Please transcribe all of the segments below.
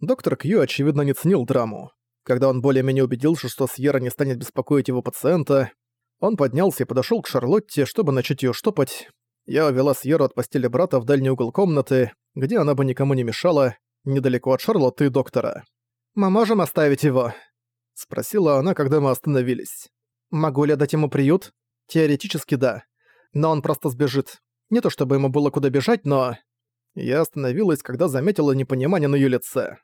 Доктор Кью, очевидно, не ценил драму. Когда он более-менее убедился, что Сьерра не станет беспокоить его пациента, он поднялся и подошёл к Шарлотте, чтобы начать её штопать. Я увела Сьерру от постели брата в дальний угол комнаты, где она бы никому не мешала, недалеко от Шарлотты и доктора. «Мы можем оставить его?» — спросила она, когда мы остановились. «Могу ли я дать ему приют?» «Теоретически да. Но он просто сбежит. Не то чтобы ему было куда бежать, но...» Я остановилась, когда заметила непонимание на её лице.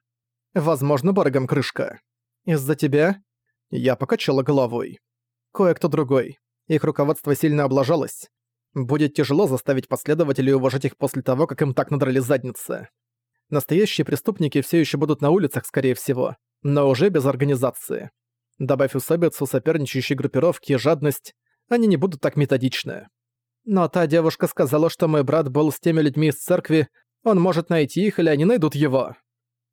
«Возможно, барагом крышка. Из-за тебя?» Я покачала головой. «Кое-кто другой. Их руководство сильно облажалось. Будет тяжело заставить последователей уважать их после того, как им так надрали задницы. Настоящие преступники все еще будут на улицах, скорее всего, но уже без организации. Добавь усобицу соперничающей группировки и жадность, они не будут так методичны. Но та девушка сказала, что мой брат был с теми людьми из церкви, он может найти их или они найдут его.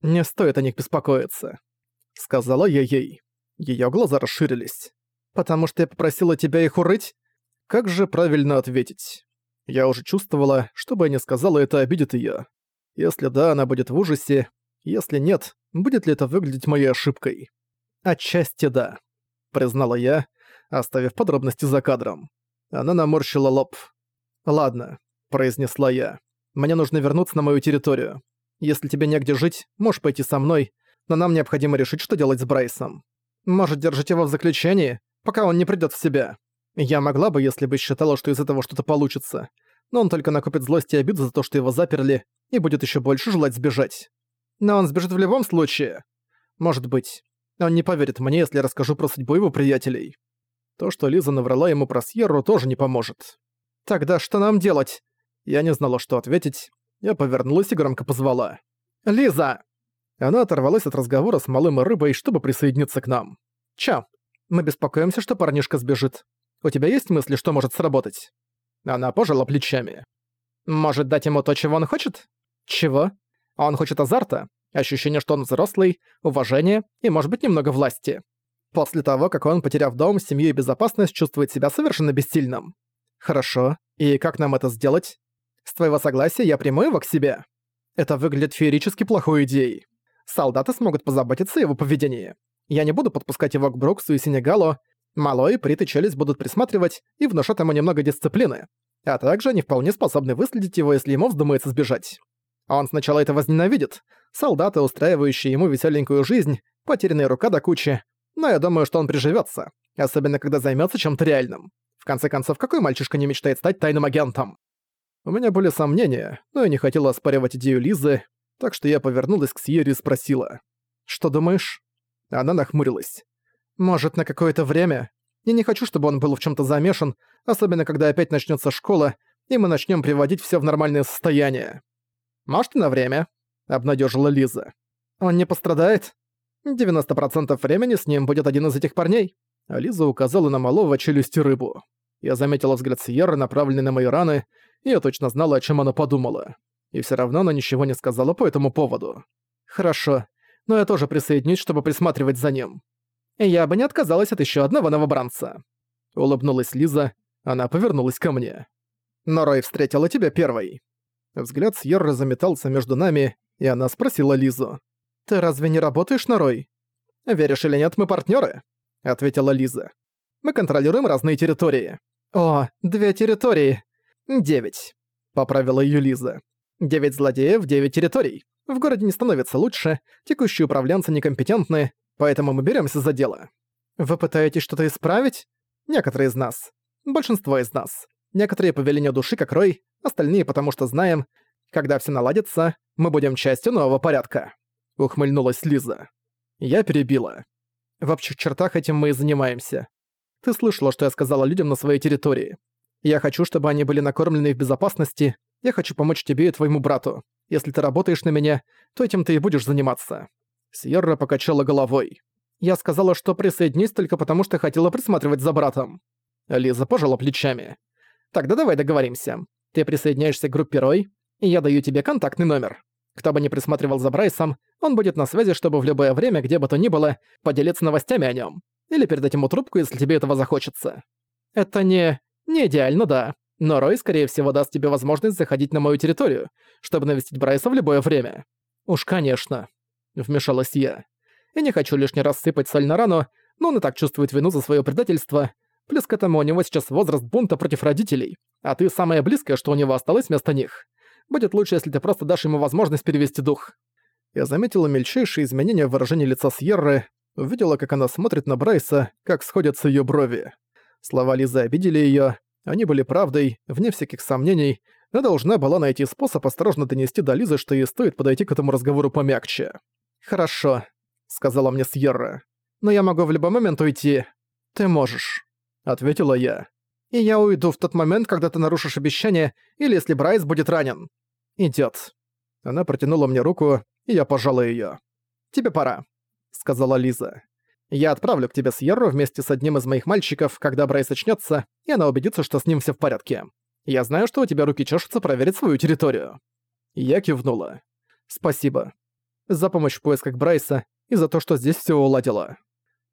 Не стоит о них беспокоиться. Сказала я ей. Её глаза расширились. «Потому что я попросила тебя их урыть?» Как же правильно ответить? Я уже чувствовала, что бы я ни сказала, это обидит её. Если да, она будет в ужасе. Если нет, будет ли это выглядеть моей ошибкой? Отчасти да, признала я, оставив подробности за кадром. Она наморщила лоб. «Ладно», — произнесла я. «Мне нужно вернуться на мою территорию. Если тебе негде жить, можешь пойти со мной, но нам необходимо решить, что делать с Брайсом. Может, держать его в заключении, пока он не придёт в себя. Я могла бы, если бы считала, что из этого что-то получится. Но он только накопит злость и обиду за то, что его заперли, и будет ещё больше желать сбежать. Но он сбежит в любом случае. Может быть. Он не поверит мне, если я расскажу про судьбу его приятелей. То, что Лиза наврала ему про Сьерру, тоже не поможет. Тогда что нам делать? Я не знала, что ответить. Я повернулась и громко позвала. «Лиза!» Она оторвалась от разговора с малым рыбой, чтобы присоединиться к нам. «Чё? Мы беспокоимся, что парнишка сбежит. У тебя есть мысли, что может сработать?» Она пожала плечами. «Может дать ему то, чего он хочет?» «Чего?» «Он хочет азарта, ощущение, что он взрослый, уважение и, может быть, немного власти. После того, как он, потеряв дом, семью и безопасность, чувствует себя совершенно бессильным. Хорошо. И как нам это сделать? С твоего согласия я приму его к себе. Это выглядит феерически плохой идеей. Солдаты смогут позаботиться о его поведении. Я не буду подпускать его к Бруксу и Сенегалу. Малой, Прит и Челюсть будут присматривать и внушат ему немного дисциплины. А также они вполне способны выследить его, если ему вздумается сбежать. Он сначала это возненавидит. Солдаты, устраивающие ему веселенькую жизнь, потерянная рука до кучи. Но я думаю, что он приживется, особенно когда займется чем-то реальным. В конце концов, какой мальчишка не мечтает стать тайным агентом? У меня были сомнения, но я не хотела оспаривать идею Лизы, так что я повернулась к Сьерри и спросила. «Что думаешь?» Она нахмурилась. «Может, на какое-то время? Я не хочу, чтобы он был в чем то замешан, особенно когда опять начнется школа, и мы начнем приводить все в нормальное состояние». «Может, на время», — обнадежила Лиза. «Он не пострадает?» «90% времени с ним будет один из этих парней». А Лиза указала на малого челюсти рыбу. Я заметила взгляд Сьерры, направленный на мои раны, я точно знала, о чем она подумала и все равно она ничего не сказала по этому поводу. «Хорошо, но я тоже присоединюсь, чтобы присматривать за ним. Я бы не отказалась от еще одного новобранца». Улыбнулась Лиза, она повернулась ко мне. «Но Рой встретила тебя первой». Взгляд Сьерры заметался между нами, и она спросила Лизу. «Ты разве не работаешь на Рой?» «Веришь или нет, мы партнеры, ответила Лиза. «Мы контролируем разные территории». «О, две территории. Девять», — поправила ее Лиза. Девять злодеев, девять территорий. В городе не становится лучше, текущие управленцы некомпетентны, поэтому мы беремся за дело. Вы пытаетесь что-то исправить? Некоторые из нас. Большинство из нас. Некоторые по велению души, как Рой, остальные потому что знаем, когда все наладится, мы будем частью нового порядка. Ухмыльнулась Лиза. Я перебила. В общих чертах этим мы и занимаемся. Ты слышала, что я сказала людям на своей территории. Я хочу, чтобы они были накормлены в безопасности, я хочу помочь тебе и твоему брату. Если ты работаешь на меня, то этим ты и будешь заниматься». Сьерра покачала головой. «Я сказала, что присоединюсь только потому, что хотела присматривать за братом». Лиза пожала плечами. «Тогда давай договоримся. Ты присоединяешься к группе Рой, и я даю тебе контактный номер. Кто бы ни присматривал за Брайсом, он будет на связи, чтобы в любое время, где бы то ни было, поделиться новостями о нем. Или передать ему трубку, если тебе этого захочется. Это не... не идеально, да. Но Рой, скорее всего, даст тебе возможность заходить на мою территорию, чтобы навестить Брайса в любое время. Уж конечно. — вмешалась я. «И не хочу лишний раз сыпать соль на рану, но он и так чувствует вину за свое предательство. Плюс к этому у него сейчас возраст бунта против родителей, а ты самое близкое, что у него осталось вместо них. Будет лучше, если ты просто дашь ему возможность перевести дух». Я заметила мельчайшие изменения в выражении лица Сьерры, увидела, как она смотрит на Брайса, как сходятся ее брови. Слова Лизы обидели ее, они были правдой, вне всяких сомнений, но должна была найти способ осторожно донести до Лизы, что ей стоит подойти к этому разговору помягче. «Хорошо», — сказала мне Сьерра. «Но я могу в любой момент уйти. Ты можешь», — ответила я. «И я уйду в тот момент, когда ты нарушишь обещание, или если Брайс будет ранен. Идёт». Она протянула мне руку, и я пожала её. «Тебе пора», — сказала Лиза. «Я отправлю к тебе Сьерру вместе с одним из моих мальчиков, когда Брайс очнётся, и она убедится, что с ним всё в порядке. Я знаю, что у тебя руки чешутся проверить свою территорию». Я кивнула. «Спасибо. За помощь в поисках Брайса и за то, что здесь всё уладила».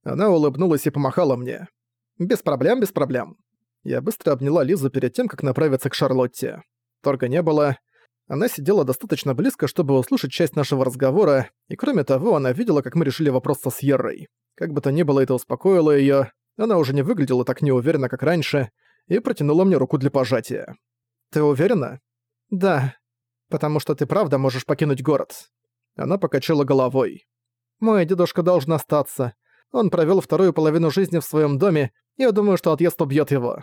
Она улыбнулась и помахала мне. «Без проблем, без проблем». Я быстро обняла Лизу перед тем, как направиться к Шарлотте. Торга не было. Она сидела достаточно близко, чтобы услышать часть нашего разговора, и кроме того, она видела, как мы решили вопрос со Сьеррой. Как бы то ни было, это успокоило её. Она уже не выглядела так неуверенно, как раньше, и протянула мне руку для пожатия. «Ты уверена?» «Да, потому что ты правда можешь покинуть город». Она покачала головой. «Мой дедушка должен остаться. Он провёл вторую половину жизни в своём доме, и я думаю, что отъезд убьёт его.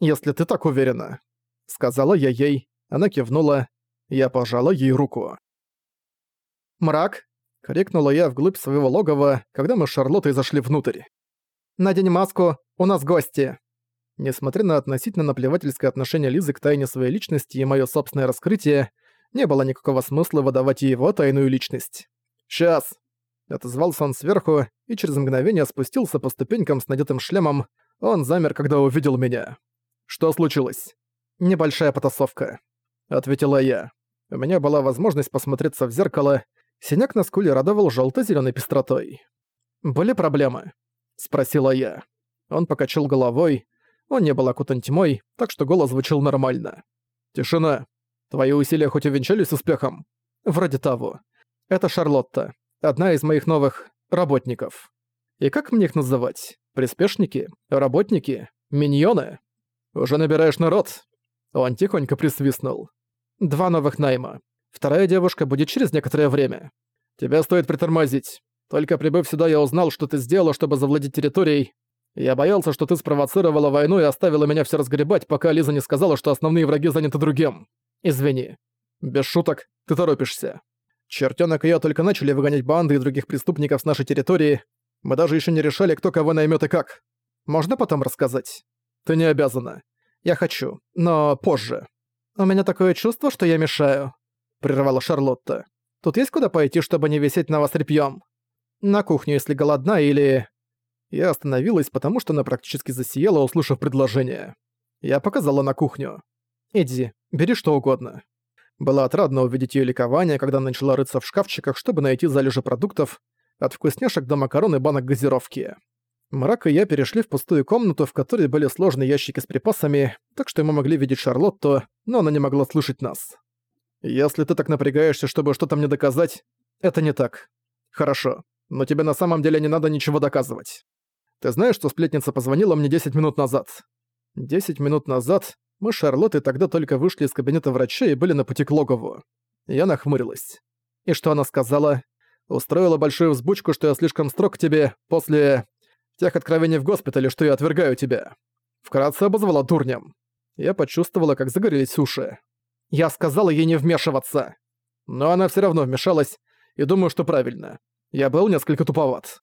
Если ты так уверена». Сказала я ей, она кивнула, я пожала ей руку. «Мрак!» — крикнула я вглубь своего логова, когда мы с Шарлоттой зашли внутрь. «Надень маску, у нас гости!» Несмотря на относительно наплевательское отношение Лизы к тайне своей личности и моё собственное раскрытие, не было никакого смысла выдавать его тайную личность. «Сейчас!» Отозвался он сверху и через мгновение спустился по ступенькам с надетым шлемом. Он замер, когда увидел меня. «Что случилось?» «Небольшая потасовка», — ответила я. У меня была возможность посмотреться в зеркало. Синяк на скуле радовал жёлто зелёной пестротой. «Были проблемы?» — спросила я. Он покачал головой, он не был окутан тьмой, так что голос звучал нормально. «Тишина. Твои усилия хоть увенчались успехом?» «Вроде того. Это Шарлотта. Одна из моих новых работников. И как мне их называть? Приспешники? Работники? Миньоны? Уже набираешь народ?» Он тихонько присвистнул. «Два новых найма. Вторая девушка будет через некоторое время. Тебя стоит притормозить. Только прибыв сюда, я узнал, что ты сделала, чтобы завладеть территорией, я боялся, что ты спровоцировала войну и оставила меня все разгребать, пока Лиза не сказала, что основные враги заняты другим. Извини. Без шуток, ты торопишься. Чертёнок и я только начали выгонять банды и других преступников с нашей территории. Мы даже еще не решали, кто кого наймет и как. Можно потом рассказать? Ты не обязана. Я хочу, но позже. У меня такое чувство, что я мешаю, прервала Шарлотта. Тут есть куда пойти, чтобы не висеть на вас репьём? На кухню, если голодна, или... Я остановилась, потому что она практически засияла, услышав предложение. Я показала на кухню. «Иди, бери что угодно». Было отрадно увидеть ее ликование, когда она начала рыться в шкафчиках, чтобы найти залежи продуктов, от вкусняшек до макарон и банок газировки. Мрак и я перешли в пустую комнату, в которой были сложные ящики с припасами, так что мы могли видеть Шарлотту, но она не могла слышать нас. «Если ты так напрягаешься, чтобы что-то мне доказать, это не так. Хорошо, но тебе на самом деле не надо ничего доказывать. Ты знаешь, что сплетница позвонила мне 10 минут назад? 10 минут назад мы с Шарлоттой тогда только вышли из кабинета врача и были на пути к логову. Я нахмурилась. И что она сказала? Устроила большую взбучку, что я слишком строг к тебе после тех откровений в госпитале, что я отвергаю тебя. Вкратце обозвала дурнем. Я почувствовала, как загорелись уши. Я сказала ей не вмешиваться. Но она все равно вмешалась, и думаю, что правильно. Я был несколько туповат.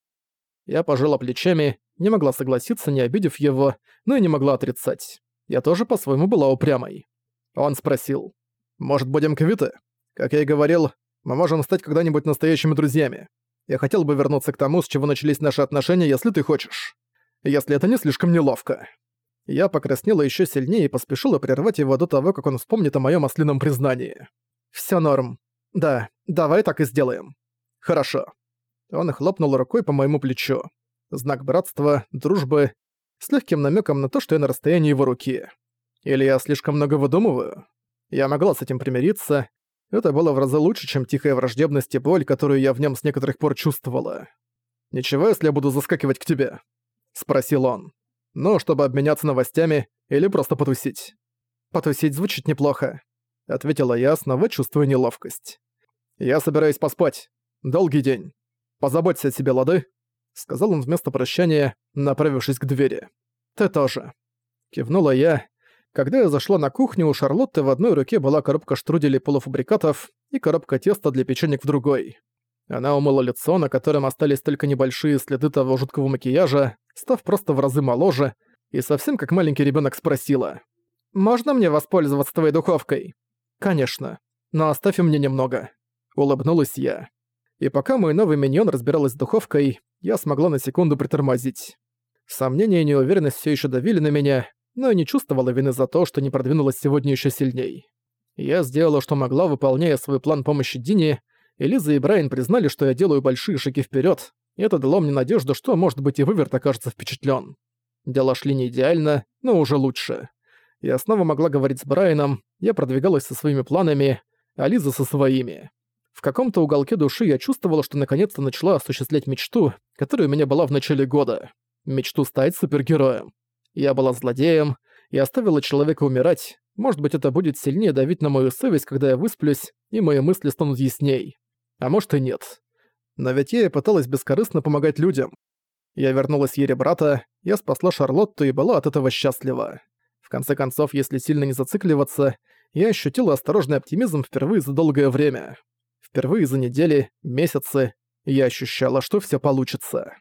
Я пожала плечами, не могла согласиться, не обидев его, но и не могла отрицать. Я тоже по-своему была упрямой. Он спросил. «Может, будем квиты? Как я и говорил, мы можем стать когда-нибудь настоящими друзьями. Я хотел бы вернуться к тому, с чего начались наши отношения, если ты хочешь. Если это не слишком неловко». Я покраснела еще сильнее и поспешила прервать его до того, как он вспомнит о моем ослином признании. Все норм. Да, давай так и сделаем. Хорошо. Он хлопнул рукой по моему плечу. Знак братства, дружбы, с легким намеком на то, что я на расстоянии его руки. Или я слишком много выдумываю? Я могла с этим примириться. Это было в разы лучше, чем тихая враждебность и боль, которую я в нем с некоторых пор чувствовала. «Ничего, если я буду заскакивать к тебе?» — спросил он. «Ну, чтобы обменяться новостями или просто потусить?» «Потусить звучит неплохо», — ответила я, снова чувствуя неловкость. «Я собираюсь поспать. Долгий день. Позаботься о себе, лады?» — сказал он вместо прощания, направившись к двери. «Ты тоже». Кивнула я. Когда я зашла на кухню, у Шарлотты в одной руке была коробка штруделей полуфабрикатов и коробка теста для печенек в другой. Она умыла лицо, на котором остались только небольшие следы того жуткого макияжа, став просто в разы моложе, и совсем как маленький ребенок спросила. «Можно мне воспользоваться твоей духовкой?» «Конечно. Но оставь мне немного». Улыбнулась я. И пока мой новый миньон разбиралась с духовкой, я смогла на секунду притормозить. Сомнения и неуверенность все еще давили на меня, но я не чувствовала вины за то, что не продвинулась сегодня еще сильней. Я сделала, что могла, выполняя свой план помощи Дине, Элиза и Брайан признали, что я делаю большие шаги вперед, и это дало мне надежду, что, может быть, и Выверт окажется впечатлен. Дела шли не идеально, но уже лучше. Я снова могла говорить с Брайаном, я продвигалась со своими планами, а Лиза со своими. В каком-то уголке души я чувствовала, что наконец-то начала осуществлять мечту, которая у меня была в начале года. Мечту стать супергероем. Я была злодеем и оставила человека умирать. Может быть, это будет сильнее давить на мою совесть, когда я высплюсь, и мои мысли станут ясней. А может и нет. Но ведь я и пыталась бескорыстно помогать людям. Я вернулась Ере брата, я спасла Шарлотту и была от этого счастлива. В конце концов, если сильно не зацикливаться, я ощутила осторожный оптимизм впервые за долгое время. Впервые за недели, месяцы я ощущала, что все получится.